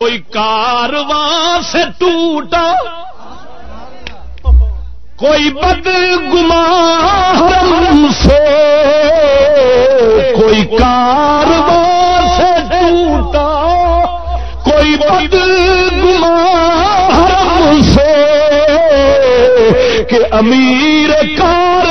کوئی کارواں سے ٹوٹا، کوئی بد گمان سے، کوئی کارواں سے ٹوٹا، کوئی بد گمان سے، کہ امیر کار